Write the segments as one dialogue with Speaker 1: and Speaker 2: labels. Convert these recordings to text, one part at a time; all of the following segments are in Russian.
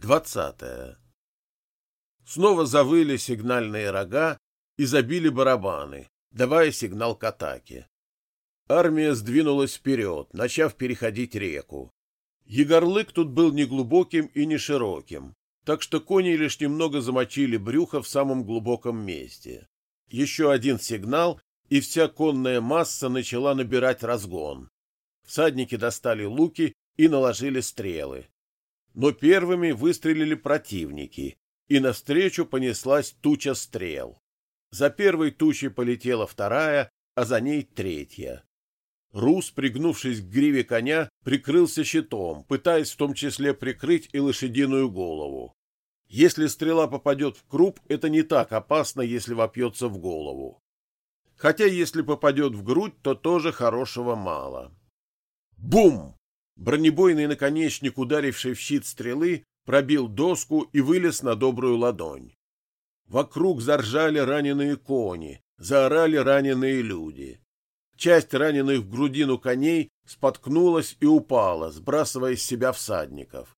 Speaker 1: Двадцатое. Снова завыли сигнальные рога и забили барабаны, давая сигнал к атаке. Армия сдвинулась вперед, начав переходить реку. Егорлык тут был неглубоким и не широким, так что кони лишь немного замочили брюхо в самом глубоком месте. Еще один сигнал, и вся конная масса начала набирать разгон. Всадники достали луки и наложили стрелы. Но первыми выстрелили противники, и навстречу понеслась туча стрел. За первой тучей полетела вторая, а за ней третья. Рус, пригнувшись к гриве коня, прикрылся щитом, пытаясь в том числе прикрыть и лошадиную голову. Если стрела попадет в круп, это не так опасно, если вопьется в голову. Хотя если попадет в грудь, то тоже хорошего мало. Бум! Бронебойный наконечник, ударивший в щит стрелы, пробил доску и вылез на добрую ладонь. Вокруг заржали раненые кони, заорали раненые люди. Часть раненых в грудину коней споткнулась и упала, сбрасывая с себя всадников.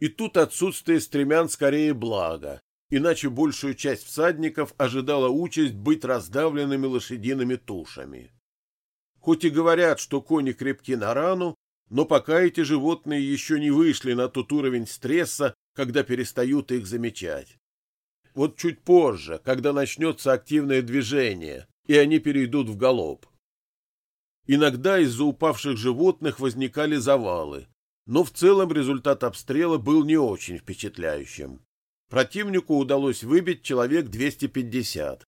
Speaker 1: И тут отсутствие стремян скорее благо, иначе большую часть всадников ожидала участь быть раздавленными лошадиными тушами. Хоть и говорят, что кони крепки на рану, но пока эти животные еще не вышли на тот уровень стресса, когда перестают их замечать. Вот чуть позже, когда начнется активное движение, и они перейдут в галоп. Иногда из-за упавших животных возникали завалы, но в целом результат обстрела был не очень впечатляющим. Противнику удалось выбить человек 250.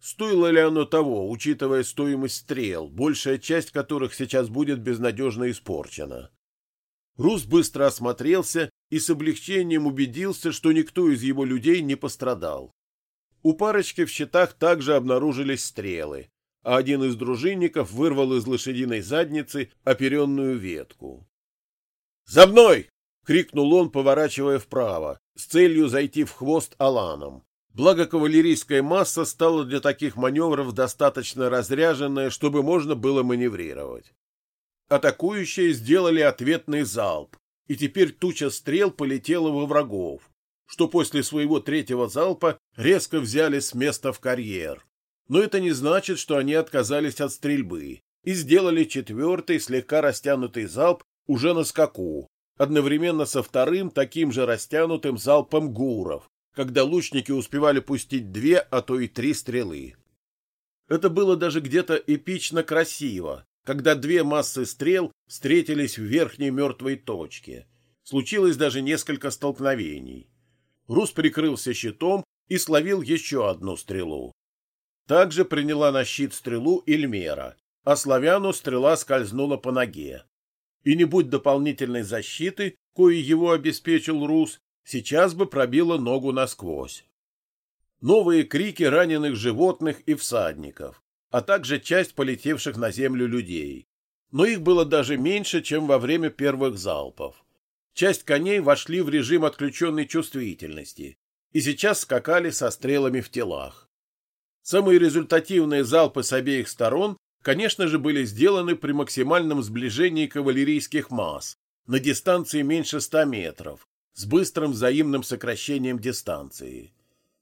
Speaker 1: Стоило ли оно того, учитывая стоимость стрел, большая часть которых сейчас будет безнадежно испорчена? Рус быстро осмотрелся и с облегчением убедился, что никто из его людей не пострадал. У парочки в щитах также обнаружились стрелы, а один из дружинников вырвал из лошадиной задницы оперенную ветку. «За мной!» — крикнул он, поворачивая вправо, с целью зайти в хвост Аланом. Благо кавалерийская масса стала для таких маневров достаточно разряженная, чтобы можно было маневрировать. Атакующие сделали ответный залп, и теперь туча стрел полетела во врагов, что после своего третьего залпа резко взяли с места в карьер. Но это не значит, что они отказались от стрельбы и сделали четвертый слегка растянутый залп уже на скаку, одновременно со вторым таким же растянутым залпом гуров, когда лучники успевали пустить две, а то и три стрелы. Это было даже где-то эпично красиво, когда две массы стрел встретились в верхней мертвой точке. Случилось даже несколько столкновений. Рус прикрылся щитом и словил еще одну стрелу. Также приняла на щит стрелу Эльмера, а славяну стрела скользнула по ноге. И не будь дополнительной защиты, кое его обеспечил Рус, сейчас бы пробило ногу насквозь. Новые крики раненых животных и всадников, а также часть полетевших на землю людей. Но их было даже меньше, чем во время первых залпов. Часть коней вошли в режим отключенной чувствительности и сейчас скакали со стрелами в телах. Самые результативные залпы с обеих сторон конечно же, были сделаны при максимальном сближении кавалерийских масс на дистанции меньше 100 метров, с быстрым взаимным сокращением дистанции.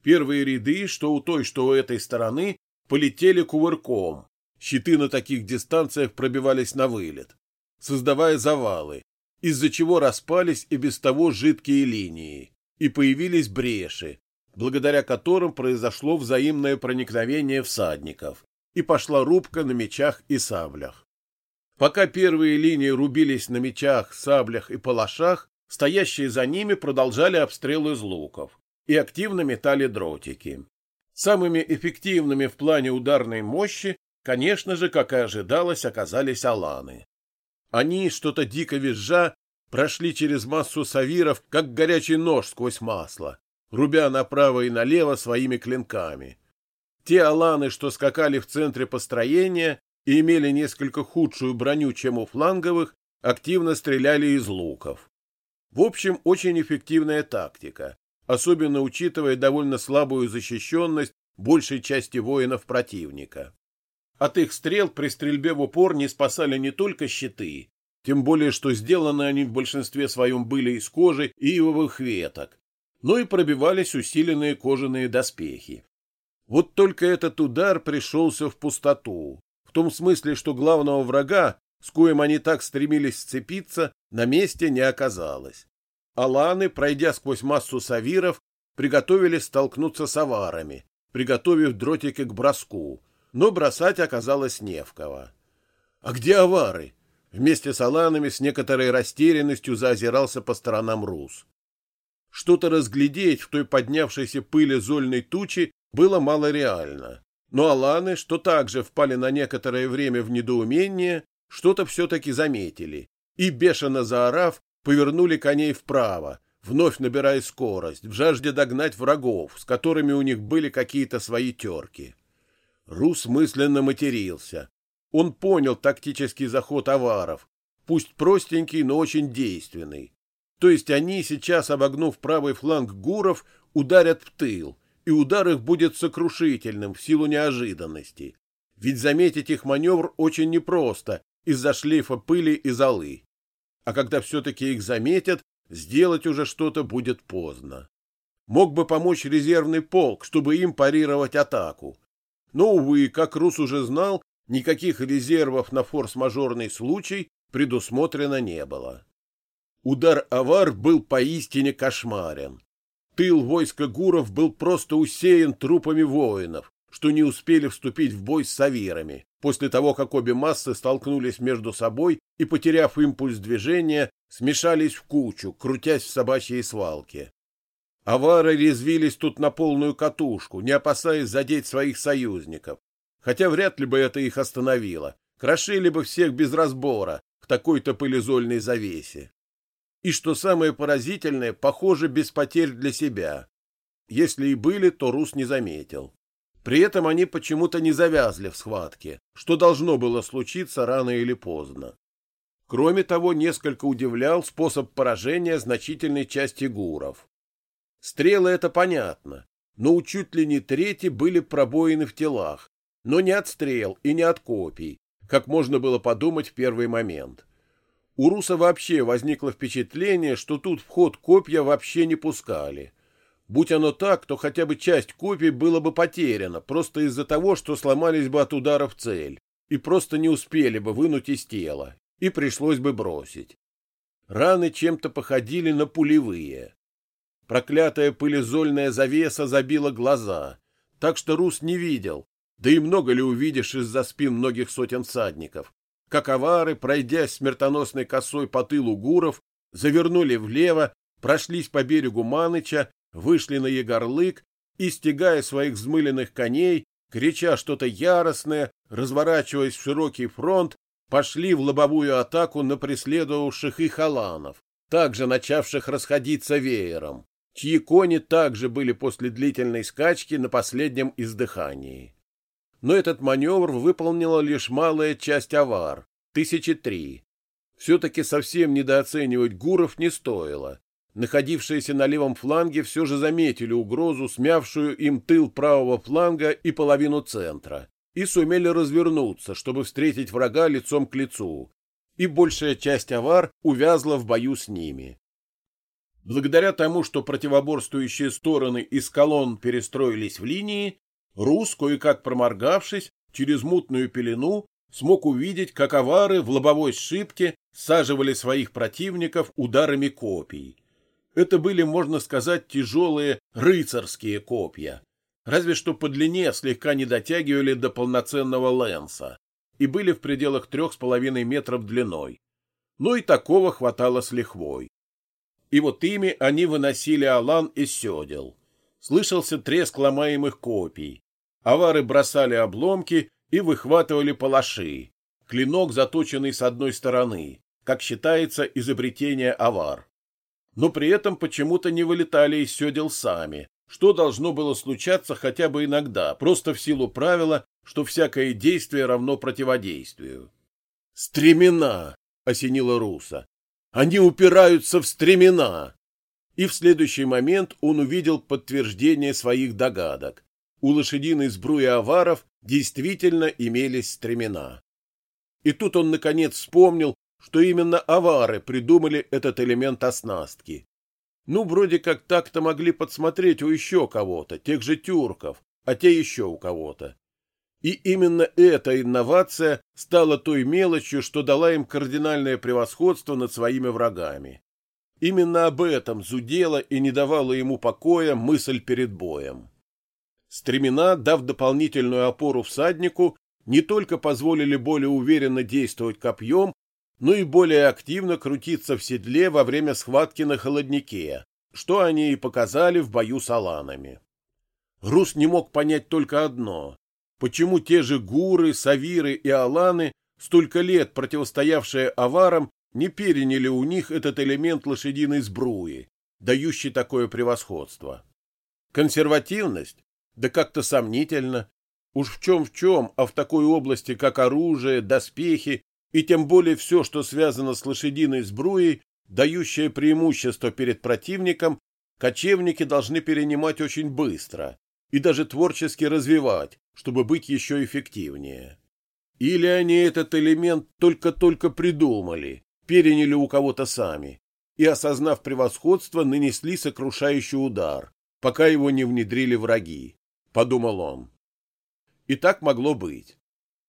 Speaker 1: Первые ряды, что у той, что у этой стороны, полетели кувырком. Щиты на таких дистанциях пробивались на вылет, создавая завалы, из-за чего распались и без того жидкие линии, и появились бреши, благодаря которым произошло взаимное проникновение всадников, и пошла рубка на мечах и саблях. Пока первые линии рубились на мечах, саблях и палашах, стоящие за ними продолжали обстрел из луков и активно метали дротики. Самыми эффективными в плане ударной мощи, конечно же, как и ожидалось, оказались аланы. Они, что-то дико визжа, прошли через массу савиров, как горячий нож сквозь масло, рубя направо и налево своими клинками, те аланы, что скакали в центре построения и имели несколько худшую броню, чем у фланговых, активно стреляли из луков. В общем, очень эффективная тактика, особенно учитывая довольно слабую защищенность большей части воинов противника. От их стрел при стрельбе в упор не спасали не только щиты, тем более что сделаны они в большинстве своем были из кожи и ивовых веток, но и пробивались усиленные кожаные доспехи. Вот только этот удар пришелся в пустоту, в том смысле, что главного врага, с коим они так стремились сцепиться, на месте не оказалось. Аланы, пройдя сквозь массу савиров, приготовились столкнуться с аварами, приготовив дротики к броску, но бросать оказалось не в кого. А где авары? Вместе с аланами с некоторой растерянностью заозирался по сторонам Рус. Что-то разглядеть в той поднявшейся пыли зольной тучи было мало реально. Но аланы, что также впали на некоторое время в недоумение, что-то все-таки заметили и, бешено заорав, повернули коней вправо, вновь набирая скорость, в жажде догнать врагов, с которыми у них были какие-то свои терки. Рус мысленно матерился. Он понял тактический заход аваров, пусть простенький, но очень действенный. То есть они сейчас, обогнув правый фланг гуров, ударят в тыл, и удар их будет сокрушительным в силу неожиданности. Ведь заметить их маневр очень непросто из-за шлейфа пыли и золы. А когда все-таки их заметят, сделать уже что-то будет поздно. Мог бы помочь резервный полк, чтобы им парировать атаку. Но, увы, как Рус уже знал, никаких резервов на форс-мажорный случай предусмотрено не было. Удар авар был поистине кошмарен. Тыл войска гуров был просто усеян трупами воинов, что не успели вступить в бой с савирами, после того, как обе массы столкнулись между собой и, потеряв импульс движения, смешались в кучу, крутясь в собачьей свалке. Авары резвились тут на полную катушку, не опасаясь задеть своих союзников, хотя вряд ли бы это их остановило, крошили бы всех без разбора в такой-то пылезольной завесе. И что самое поразительное, похоже, без потерь для себя. Если и были, то Рус не заметил. При этом они почему-то не завязли в схватке, что должно было случиться рано или поздно. Кроме того, несколько удивлял способ поражения значительной части гуров. Стрелы — это понятно, но у чуть ли не трети были пробоины в телах, но не от стрел и не от копий, как можно было подумать в первый момент. У Руса вообще возникло впечатление, что тут в ход копья вообще не пускали. Будь оно так, то хотя бы часть копий было бы потеряна, просто из-за того, что сломались бы от удара в цель, и просто не успели бы вынуть из тела, и пришлось бы бросить. Раны чем-то походили на пулевые. Проклятая пылезольная завеса забила глаза, так что Рус не видел, да и много ли увидишь из-за спин многих сотен всадников, как авары, пройдя смертоносной косой по тылу гуров, завернули влево, прошлись по берегу Маныча, вышли на Егорлык и, стягая своих взмыленных коней, крича что-то яростное, разворачиваясь в широкий фронт, пошли в лобовую атаку на преследовавших их аланов, также начавших расходиться веером, чьи кони также были после длительной скачки на последнем издыхании но этот маневр выполнила лишь малая часть авар, тысячи три. Все-таки совсем недооценивать гуров не стоило. Находившиеся на левом фланге все же заметили угрозу, смявшую им тыл правого фланга и половину центра, и сумели развернуться, чтобы встретить врага лицом к лицу, и большая часть авар увязла в бою с ними. Благодаря тому, что противоборствующие стороны из колонн перестроились в линии, Рус, кое-как проморгавшись, через мутную пелену, смог увидеть, как авары в лобовой сшибке саживали своих противников ударами копий. Это были, можно сказать, тяжелые рыцарские копья, разве что по длине слегка не дотягивали до полноценного лэнса и были в пределах трех с половиной метров длиной. Но и такого хватало с лихвой. И вот ими они выносили Алан из седел. Слышался треск ломаемых копий, Авары бросали обломки и выхватывали палаши. Клинок, заточенный с одной стороны, как считается изобретение авар. Но при этом почему-то не вылетали из седел сами, что должно было случаться хотя бы иногда, просто в силу правила, что всякое действие равно противодействию. «Стремена!» — осенила Руса. «Они упираются в стремена!» И в следующий момент он увидел подтверждение своих догадок у лошадиной сбруи аваров действительно имелись стремена. И тут он, наконец, вспомнил, что именно авары придумали этот элемент оснастки. Ну, вроде как так-то могли подсмотреть у еще кого-то, тех же тюрков, а те еще у кого-то. И именно эта инновация стала той мелочью, что дала им кардинальное превосходство над своими врагами. Именно об этом зудела и не давала ему покоя мысль перед боем. Стремена, дав дополнительную опору всаднику, не только позволили более уверенно действовать копьем, но и более активно крутиться в седле во время схватки на холоднике, что они и показали в бою с аланами. Рус не мог понять только одно — почему те же гуры, савиры и аланы, столько лет противостоявшие аварам, не переняли у них этот элемент лошадиной сбруи, дающий такое превосходство. Консервативность? Да как-то сомнительно. Уж в чем в чем, а в такой области, как оружие, доспехи и тем более все, что связано с лошадиной сбруей, дающее преимущество перед противником, кочевники должны перенимать очень быстро и даже творчески развивать, чтобы быть еще эффективнее. Или они этот элемент только-только придумали, переняли у кого-то сами и, осознав превосходство, нанесли сокрушающий удар, пока его не внедрили враги, — подумал он. И так могло быть.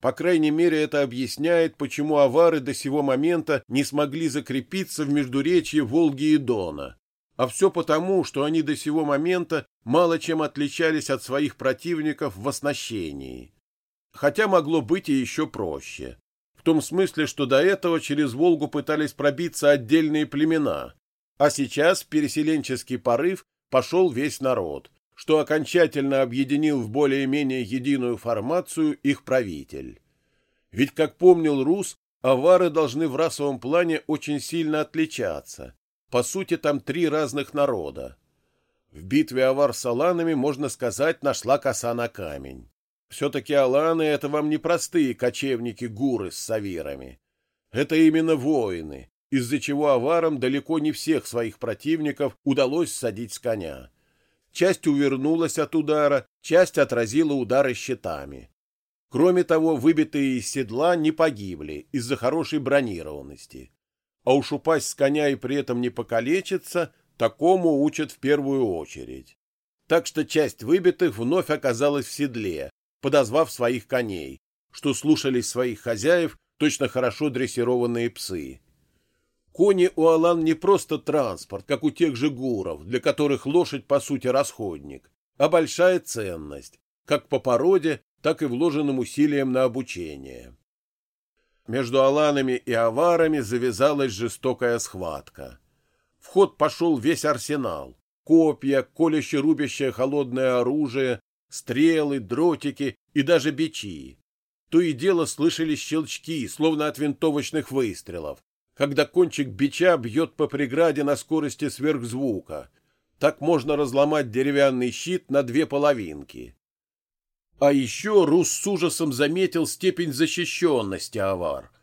Speaker 1: По крайней мере, это объясняет, почему авары до сего момента не смогли закрепиться в междуречье Волги и Дона. А все потому, что они до сего момента мало чем отличались от своих противников в оснащении. Хотя могло быть и еще проще в том смысле, что до этого через Волгу пытались пробиться отдельные племена, а сейчас переселенческий порыв пошел весь народ, что окончательно объединил в более-менее единую формацию их правитель. Ведь, как помнил Рус, авары должны в расовом плане очень сильно отличаться. По сути, там три разных народа. В битве авар с аланами, можно сказать, нашла коса на камень. Все-таки аланы — это вам не простые кочевники-гуры с савирами. Это именно воины, из-за чего аварам далеко не всех своих противников удалось садить с коня. Часть увернулась от удара, часть отразила удары щитами. Кроме того, выбитые из седла не погибли из-за хорошей бронированности. А уж упасть с коня и при этом не покалечиться, такому учат в первую очередь. Так что часть выбитых вновь оказалась в седле, подозвав своих коней, что слушались своих хозяев точно хорошо дрессированные псы. Кони у Алан не просто транспорт, как у тех же гуров, для которых лошадь по сути расходник, а большая ценность, как по породе, так и вложенным усилиям на обучение. Между аланами и аварами завязалась жестокая схватка. В ход пошел весь арсенал. Копья, колюще-рубящее холодное оружие, стрелы, дротики и даже бичи. То и дело слышались щелчки, словно от винтовочных выстрелов, когда кончик бича бьет по преграде на скорости сверхзвука. Так можно разломать деревянный щит на две половинки. А еще Рус с ужасом заметил степень защищенности авар.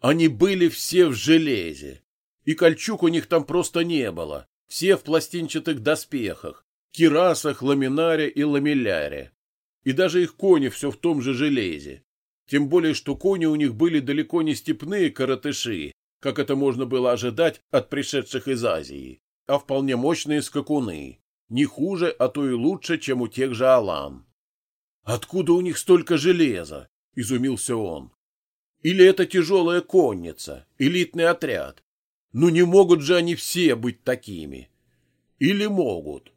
Speaker 1: Они были все в железе, и кольчуг у них там просто не было, все в пластинчатых доспехах, кирасах, ламинаре и ламелляре. И даже их кони все в том же железе. Тем более, что кони у них были далеко не степные коротыши, как это можно было ожидать от пришедших из Азии, а вполне мощные скакуны, не хуже, а то и лучше, чем у тех же Алан. «Откуда у них столько железа?» — изумился он. «Или это тяжелая конница, элитный отряд? Ну не могут же они все быть такими. Или могут?»